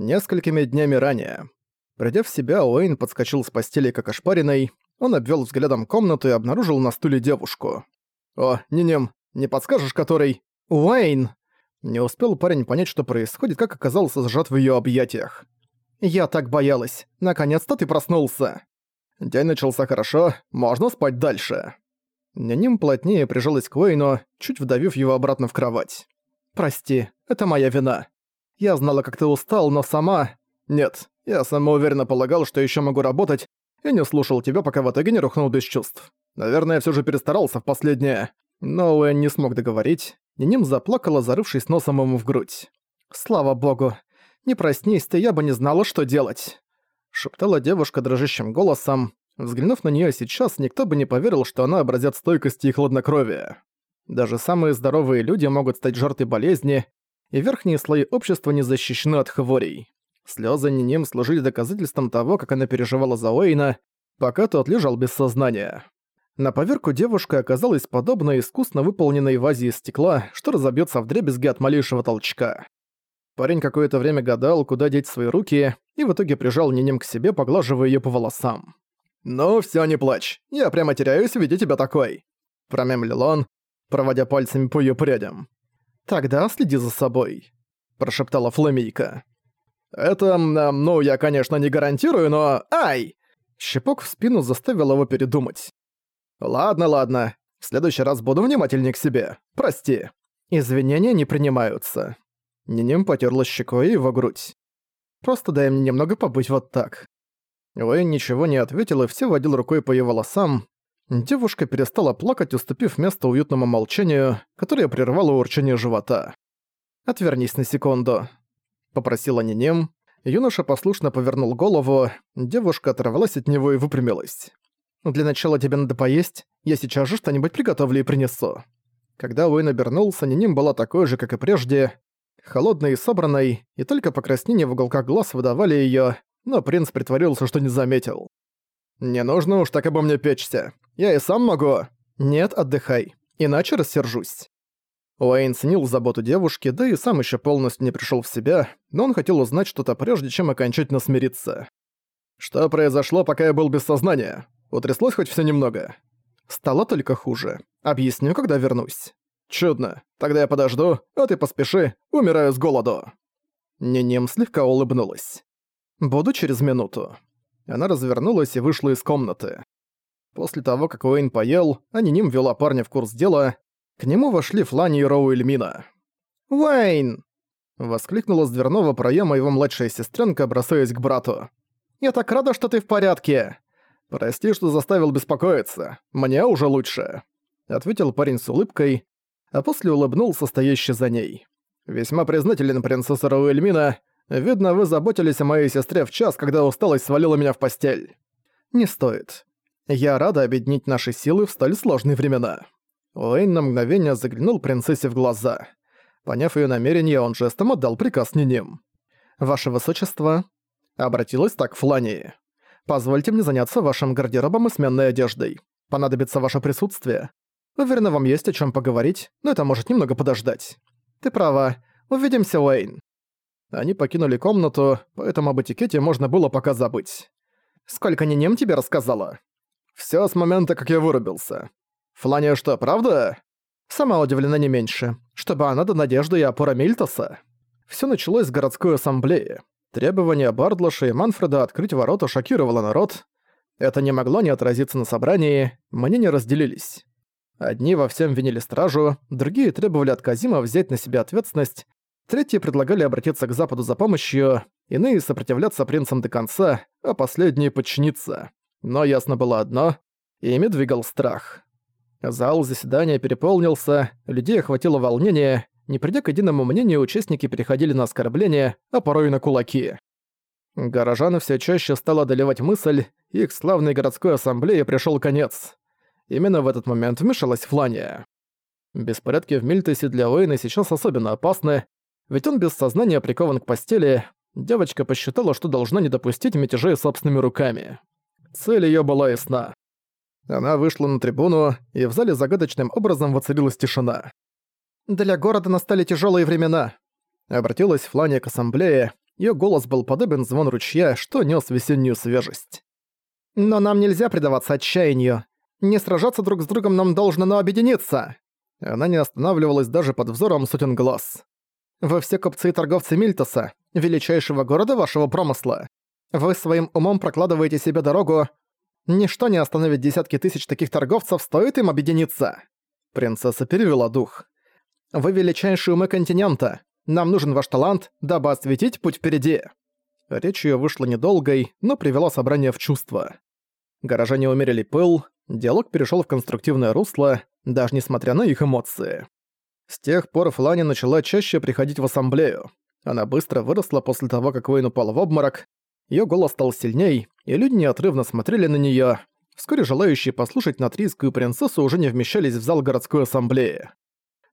Несколькими днями ранее. Придя в себя, Уэйн подскочил с постели как ошпаренный, он обвел взглядом комнату и обнаружил на стуле девушку. «О, Нинем, не подскажешь, который...» «Уэйн!» Не успел парень понять, что происходит, как оказался зажат в её объятиях. «Я так боялась. Наконец-то ты проснулся!» День начался хорошо, можно спать дальше. Няним плотнее прижалась к Уэйну, чуть вдавив его обратно в кровать. «Прости, это моя вина. Я знала, как ты устал, но сама... Нет, я самоуверенно полагал, что ещё могу работать, и не слушал тебя, пока в итоге не рухнул без чувств. Наверное, я всё же перестарался в последнее. Но Уэн не смог договорить. Ниним заплакала, зарывшись носом ему в грудь. «Слава богу! Не проснись ты, я бы не знала, что делать!» Шептала девушка дрожащим голосом. Взглянув на неё сейчас, никто бы не поверил, что она образец стойкости и хладнокровия. Даже самые здоровые люди могут стать жертвой болезни, и верхние слои общества не защищены от хворей. Слёзы Ниним служили доказательством того, как она переживала за Уэйна, пока тот лежал без сознания. На поверку девушка оказалась подобно искусно выполненной вазе из стекла, что разобьётся вдребезги от малейшего толчка. Парень какое-то время гадал, куда деть свои руки, и в итоге прижал Ниним к себе, поглаживая её по волосам. «Ну всё, не плачь, я прямо теряюсь, видя тебя такой», — промямлил он, проводя пальцами по её прядям. «Тогда следи за собой», — прошептала Фламейка. «Это, ну, я, конечно, не гарантирую, но... Ай!» Щепок в спину заставил его передумать. «Ладно, ладно. В следующий раз буду внимательней к себе. Прости». Извинения не принимаются. Ниним потерла щекой его грудь. «Просто дай мне немного побыть вот так». Уэйн ничего не ответил и все водил рукой по ее волосам. Девушка перестала плакать, уступив место уютному молчанию, которое прервало урчание живота. «Отвернись на секунду», — попросила Нинем. Юноша послушно повернул голову, девушка оторвалась от него и выпрямилась. «Для начала тебе надо поесть, я сейчас же что-нибудь приготовлю и принесу». Когда Уэйн обернулся, Ниним была такой же, как и прежде, холодной и собранной, и только покраснения в уголках глаз выдавали её, но принц притворился, что не заметил. «Не нужно уж так обо мне печься. Я и сам могу...» «Нет, отдыхай, иначе рассержусь». Уэйн ценил заботу девушки, да и сам еще полностью не пришел в себя, но он хотел узнать что-то прежде, чем окончательно смириться. «Что произошло, пока я был без сознания? Утряслось хоть все немного?» «Стало только хуже. Объясню, когда вернусь». «Чудно. Тогда я подожду, а ты поспеши, умираю с голоду». Ниним слегка улыбнулась. «Буду через минуту». Она развернулась и вышла из комнаты. После того, как Уэйн поел, а Ниним вела парня в курс дела, к нему вошли Флани и Роу Эльмина. «Уэйн!» — воскликнула с дверного проема его младшая сестренка, бросаясь к брату. «Я так рада, что ты в порядке!» «Прости, что заставил беспокоиться. Мне уже лучше», — ответил парень с улыбкой, а после улыбнулся стоящий за ней. «Весьма признателен, принцесса Эльмина. Видно, вы заботились о моей сестре в час, когда усталость свалила меня в постель». «Не стоит. Я рада объединить наши силы в столь сложные времена». Уэйн на мгновение заглянул принцессе в глаза. Поняв её намерение, он жестом отдал приказ Ниним. «Ваше высочество», — обратилась так Флани, — «позвольте мне заняться вашим гардеробом и сменной одеждой. Понадобится ваше присутствие. Уверена, вам есть о чём поговорить, но это может немного подождать. Ты права. Увидимся, Уэйн». Они покинули комнату, поэтому об этикете можно было пока забыть. «Сколько Ниним тебе рассказала?» «Всё с момента, как я вырубился. Флания что, правда? Сама удивлена не меньше. Чтобы она до надежды и опора Мильтоса. Все началось с городской ассамблеи. Требование Бардлаша и Манфреда открыть ворота шокировало народ. Это не могло не отразиться на собрании, мнения разделились. Одни во всем винили стражу, другие требовали от Казима взять на себя ответственность, третьи предлагали обратиться к Западу за помощью, иные сопротивляться принцам до конца, а последние подчиниться. Но ясно было одно — ими двигал страх. Зал заседания переполнился, людей охватило волнение, не придя к единому мнению, участники переходили на оскорбления, а порой и на кулаки. Горожаны все чаще стала одолевать мысль, и к славной городской ассамблее пришел конец. Именно в этот момент вмешалась Флания. Беспорядки в Мильтесе для Уэйна сейчас особенно опасны, ведь он без сознания прикован к постели, девочка посчитала, что должна не допустить мятежей собственными руками. Цель ее была ясна. Она вышла на трибуну, и в зале загадочным образом воцарилась тишина. «Для города настали тяжелые времена», — обратилась Флания к ассамблее, Её голос был подобен звон ручья, что нёс весеннюю свежесть. «Но нам нельзя предаваться отчаянию. Не сражаться друг с другом нам должно, но объединиться!» Она не останавливалась даже под взором сотен глаз. «Вы все купцы и торговцы Мильтоса, величайшего города вашего промысла. Вы своим умом прокладываете себе дорогу. Ничто не остановит десятки тысяч таких торговцев, стоит им объединиться!» Принцесса перевела дух. «Вы величайшие умы континента. Нам нужен ваш талант, дабы осветить путь впереди». Речь её вышла недолгой, но привела собрание в чувство. Горожане умерили пыл, диалог перешёл в конструктивное русло, даже несмотря на их эмоции. С тех пор Флани начала чаще приходить в ассамблею. Она быстро выросла после того, как Уэйн упал в обморок. Её голос стал сильней, и люди неотрывно смотрели на неё. Вскоре желающие послушать натрийскую принцессу уже не вмещались в зал городской ассамблеи.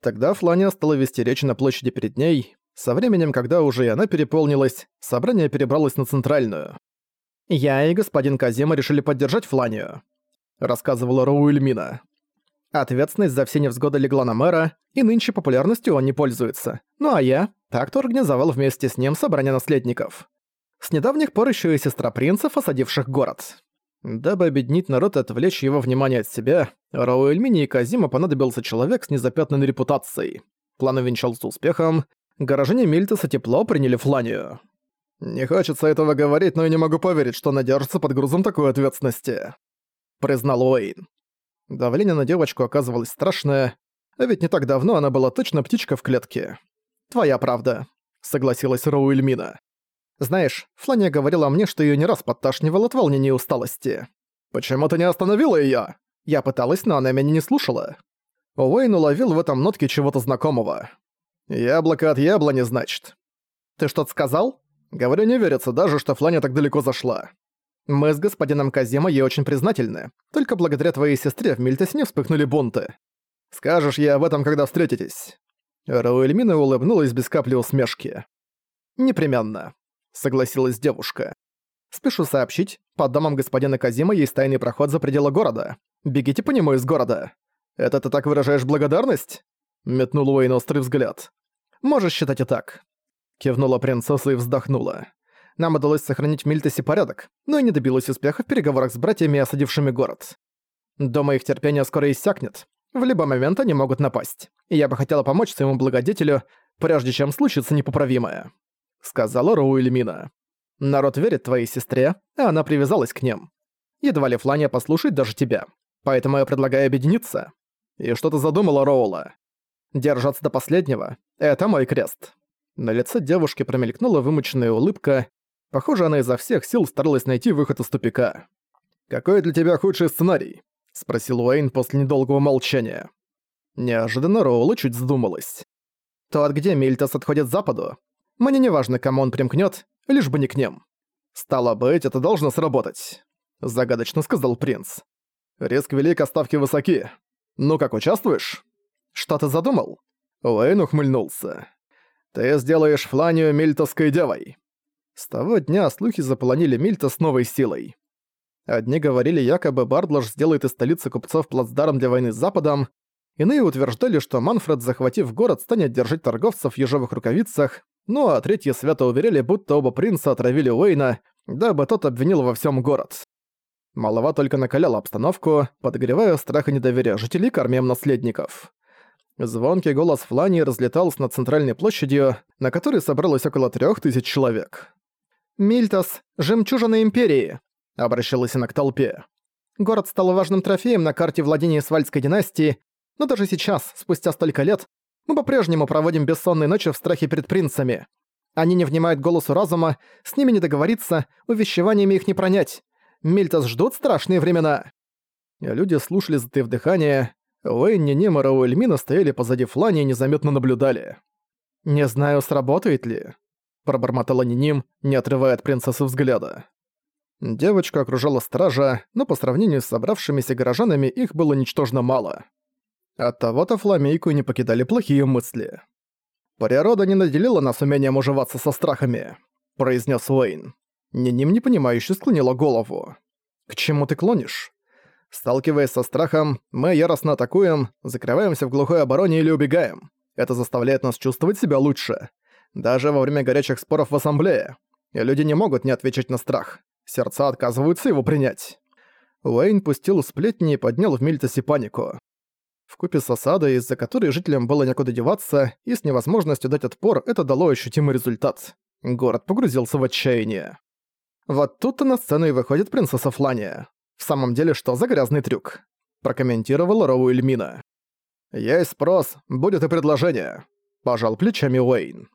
Тогда Флания стала вести речь на площади перед ней. Со временем, когда уже и она переполнилась, собрание перебралось на центральную. «Я и господин Казима решили поддержать Фланию», — рассказывала Роу Эльмина. Ответственность за все невзгоды легла на мэра, и нынче популярностью он не пользуется. Ну а я так-то организовал вместе с ним собрание наследников. С недавних пор еще и сестра принцев, осадивших город. Дабы объединить народ и отвлечь его внимание от себя, Рауэльмине и Казима понадобился человек с незапятнанной репутацией. План увенчался успехом, горожане Мильтеса тепло приняли Фланию. «Не хочется этого говорить, но я не могу поверить, что она держится под грузом такой ответственности», — признал Уэйн. Давление на девочку оказывалось страшное, а ведь не так давно она была точно птичка в клетке. «Твоя правда», — согласилась Роуэльмина. Знаешь, Флания говорила мне, что её не раз подташнивало от волнения и усталости. «Почему ты не остановила её?» Я пыталась, но она меня не слушала. Уэйн уловил в этом нотке чего-то знакомого. «Яблоко от яблони, значит». «Ты что-то сказал?» Говорю, не верится даже, что Флания так далеко зашла. Мы с господином Казима ей очень признательны. Только благодаря твоей сестре в Мильтесне вспыхнули бунты. Скажешь ей об этом, когда встретитесь». Рауэльмина улыбнулась без капли усмешки. «Непременно согласилась девушка. «Спешу сообщить, под домом господина Казима есть тайный проход за пределы города. Бегите по нему из города. Это ты так выражаешь благодарность?» Метнул Уэйн острый взгляд. «Можешь считать и так». Кивнула принцесса и вздохнула. Нам удалось сохранить в Мильтесе порядок, но и не добилась успеха в переговорах с братьями, осадившими город. Дома их терпение скоро иссякнет. В любой момент они могут напасть. И я бы хотела помочь своему благодетелю, прежде чем случится непоправимое сказала Роуэльмина. «Народ верит твоей сестре, а она привязалась к ним. Едва ли Флания послушает даже тебя. Поэтому я предлагаю объединиться. И что ты задумала, Роула? Держаться до последнего — это мой крест». На лице девушки промелькнула вымученная улыбка. Похоже, она изо всех сил старалась найти выход из тупика. «Какой для тебя худший сценарий?» — спросил Уэйн после недолгого молчания. Неожиданно Роула чуть задумалась. «Тот, где Мильтас отходит к западу, мне не важно, кому он примкнет, лишь бы не к ним. Стало быть, это должно сработать, загадочно сказал принц. Риск велик, а ставки высоки. Ну как, участвуешь? Что ты задумал? Уэйн ухмыльнулся. Ты сделаешь Фланию мильтовской девой. С того дня слухи заполонили Мильта с новой силой. Одни говорили, якобы Бардлаш сделает из столицы купцов плацдарм для войны с Западом, иные утверждали, что Манфред, захватив город, станет держать торговцев в ежовых рукавицах, ну а третьи свято уверяли, будто оба принца отравили Уэйна, дабы тот обвинил во всем город. Малова только накаляла обстановку, подогревая страх и недоверие жителей к армиям наследников. Звонкий голос Флани разлетался над центральной площадью, на которой собралось около трех тысяч человек. «Мильтас, жемчужина Империи!» — обращалась она к толпе. Город стал важным трофеем на карте владения Свальской династии, но даже сейчас, спустя столько лет, мы по-прежнему проводим бессонные ночи в страхе перед принцами. Они не внимают голосу разума, с ними не договориться, увещеваниями их не пронять. Мильтас ждут страшные времена. Люди слушали затаив дыхание. Уэйн, Ниним и Рауэльмина стояли позади Флани и незаметно наблюдали. «Не знаю, сработает ли», — пробормотала Ниним, не отрывая от принцессы взгляда. Девочку окружала стража, но по сравнению с собравшимися горожанами их было ничтожно мало. Оттого-то Фламейку не покидали плохие мысли. «Природа не наделила нас умением уживаться со страхами», — произнес Уэйн. Ниним непонимающе склонила голову. «К чему ты клонишь?» Сталкиваясь со страхом, мы яростно атакуем, закрываемся в глухой обороне или убегаем. Это заставляет нас чувствовать себя лучше. Даже во время горячих споров в ассамблее. Люди не могут не отвечать на страх. Сердца отказываются его принять. Уэйн пустил сплетни и поднял в Мильтосе панику. Вкупе с осадой, из-за которой жителям было некуда деваться, и с невозможностью дать отпор, это дало ощутимый результат. Город погрузился в отчаяние. Вот тут-то на сцену и выходит принцесса Флания. В самом деле, что за грязный трюк? Прокомментировала Роу Эльмина. «Есть спрос, будет и предложение», – пожал плечами Уэйн.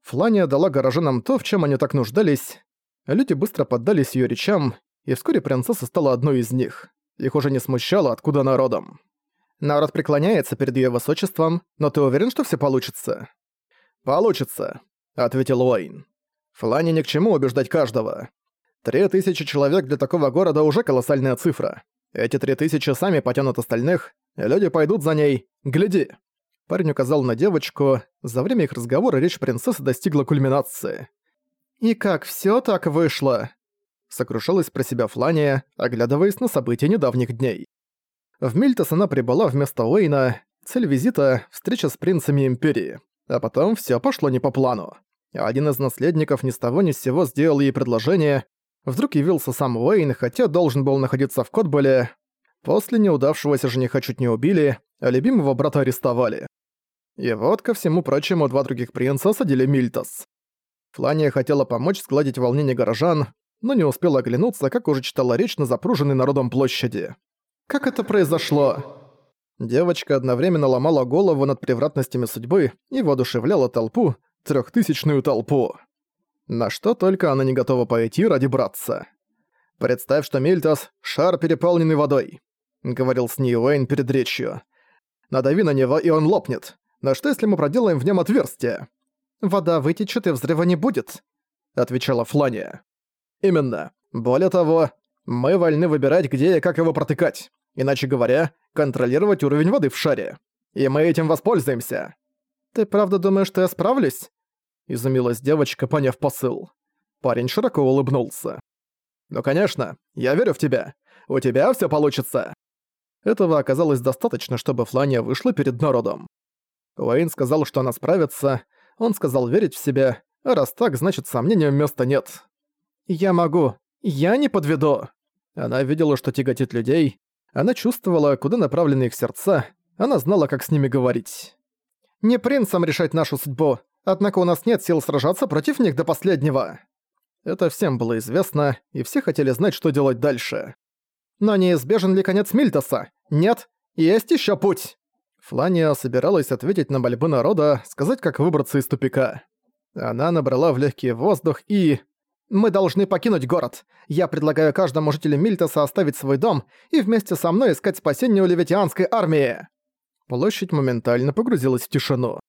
Флания дала горожанам то, в чем они так нуждались. Люди быстро поддались ее речам, и вскоре принцесса стала одной из них. Их уже не смущало, откуда она родом. Народ преклоняется перед ее высочеством, но ты уверен, что все получится? Получится, ответил Уэйн. Флане ни к чему убеждать каждого. Три тысячи человек для такого города уже колоссальная цифра. Эти три тысячи сами потянут остальных, и люди пойдут за ней. Гляди. Парень указал на девочку. За время их разговора речь принцессы достигла кульминации. «И как всё так вышло?» Сокрушалась про себя Флания, оглядываясь на события недавних дней. В Мильтос она прибыла вместо Уэйна. Цель визита — встреча с принцами Империи. А потом всё пошло не по плану. Один из наследников ни с того ни с сего сделал ей предложение. Вдруг явился сам Уэйн, хотя должен был находиться в Котболе. После неудавшегося жениха чуть не убили, а любимого брата арестовали. И вот, ко всему прочему, два других принца осадили Мильтос. Флания хотела помочь сгладить волнение горожан, но не успела оглянуться, как уже читала речь на запруженной народом площади. Как это произошло?» Девочка одновременно ломала голову над превратностями судьбы и воодушевляла толпу, трехтысячную толпу. На что только она не готова пойти ради братца. «Представь, что Мильтас — шар, переполненный водой», — говорил с ней Уэйн перед речью. «Надави на него, и он лопнет. Но что, если мы проделаем в нем отверстие?» «Вода вытечет, и взрыва не будет», — отвечала Флания. «Именно. Более того, мы вольны выбирать, где и как его протыкать. Иначе говоря, контролировать уровень воды в шаре. И мы этим воспользуемся. Ты правда думаешь, что я справлюсь? Изумилась девочка, поняв посыл. Парень широко улыбнулся. «Ну конечно, я верю в тебя. У тебя все получится!» Этого оказалось достаточно, чтобы Флания вышла перед народом. Уэйн сказал, что она справится, он сказал верить в себя, а раз так, значит сомнениям места нет. «Я могу. Я не подведу!» Она видела, что тяготит людей, она чувствовала, куда направлены их сердца, она знала, как с ними говорить. «Не принцам решать нашу судьбу, однако у нас нет сил сражаться против них до последнего». Это всем было известно, и все хотели знать, что делать дальше. Но неизбежен ли конец Мильтоса? Нет, есть еще путь. Флания собиралась ответить на мольбы народа, сказать, как выбраться из тупика. Она набрала в легкий воздух и... Мы должны покинуть город. Я предлагаю каждому жителю Мильтоса оставить свой дом и вместе со мной искать спасение у левитианской армии». Площадь моментально погрузилась в тишину.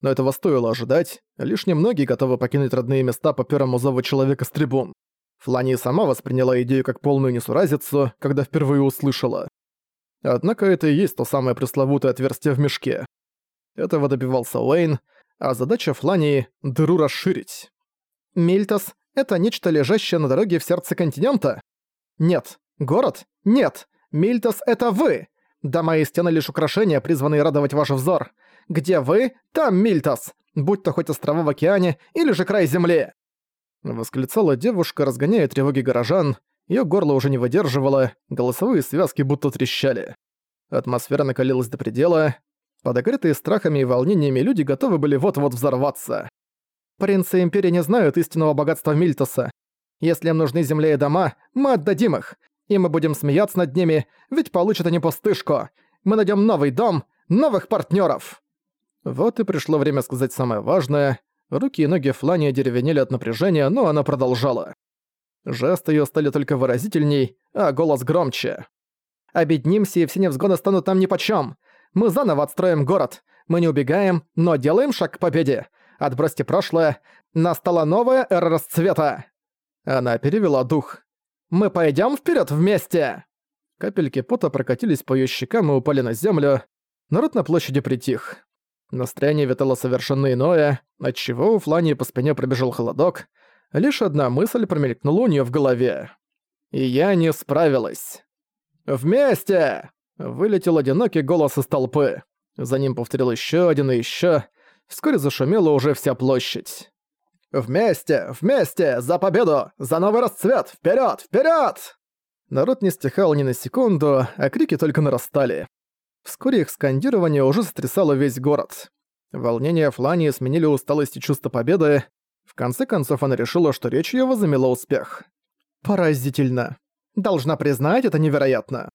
Но этого стоило ожидать, лишь немногие готовы покинуть родные места по первому зову человека с трибун. Флани сама восприняла идею как полную несуразицу, когда впервые услышала. Однако это и есть то самое пресловутое отверстие в мешке. Этого добивался Уэйн, а задача Флании — дыру расширить. Мильтос это нечто, лежащее на дороге в сердце континента? Нет. Город? Нет. Мильтос — это вы! Дома и стены лишь украшения, призванные радовать ваш взор. Где вы, там Мильтос! Будь то хоть острова в океане или же край земли!» Восклицала девушка, разгоняя тревоги горожан. Её горло уже не выдерживало, голосовые связки будто трещали. Атмосфера накалилась до предела. Подогретые страхами и волнениями люди готовы были вот-вот взорваться. Принцы Империи не знают истинного богатства Мильтоса. Если им нужны земля и дома, мы отдадим их. И мы будем смеяться над ними, ведь получат они пустышку. Мы найдем новый дом, новых партнеров. Вот и пришло время сказать самое важное. Руки и ноги Флани деревенели от напряжения, но она продолжала. Жесты ее стали только выразительней, а голос громче. «Обеднимся, и все невзгоды станут нам нипочём. Мы заново отстроим город. Мы не убегаем, но делаем шаг к победе. Отбросьте прошлое. Настала новая эра расцвета. Она перевела дух. Мы пойдем вперед вместе. Капельки пота прокатились по ее щекам и упали на землю. Народ на площади притих. Настроение витало совершенно иное, отчего у Флании по спине пробежал холодок. Лишь одна мысль промелькнула у нее в голове. И я не справилась. «Вместе!» — вылетел одинокий голос из толпы. За ним повторил еще один и еще. Вскоре зашумела уже вся площадь. «Вместе! Вместе! За победу! За новый расцвет! Вперед! Вперед! Народ не стихал ни на секунду, а крики только нарастали. Вскоре их скандирование уже сотрясало весь город. Волнения Флании сменили усталость и чувство победы. В конце концов она решила, что речь её возымела успех. «Поразительно. Должна признать, это невероятно».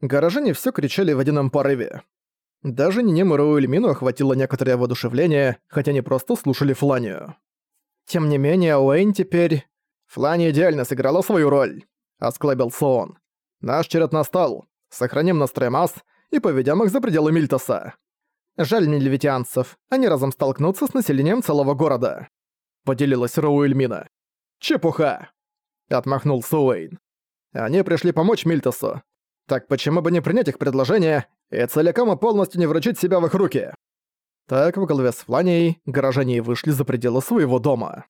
Горожане всё кричали в одином порыве. Даже Нинему Роуэльмину охватило некоторое воодушевление, хотя не просто слушали Фланию. Тем не менее, Уэйн теперь... Флани идеально сыграла свою роль, осклабился он. Наш черед настал. Сохраним настрой масс и поведем их за пределы Мильтоса. Жаль не левитианцев, они разом столкнутся с населением целого города. Поделилась Роуэльмина. Чепуха! Отмахнулся Уэйн. Они пришли помочь Мильтосу. Так почему бы не принять их предложение и целиком и полностью не вручить себя в их руки? Так, в голове с Фланией, горожане вышли за пределы своего дома.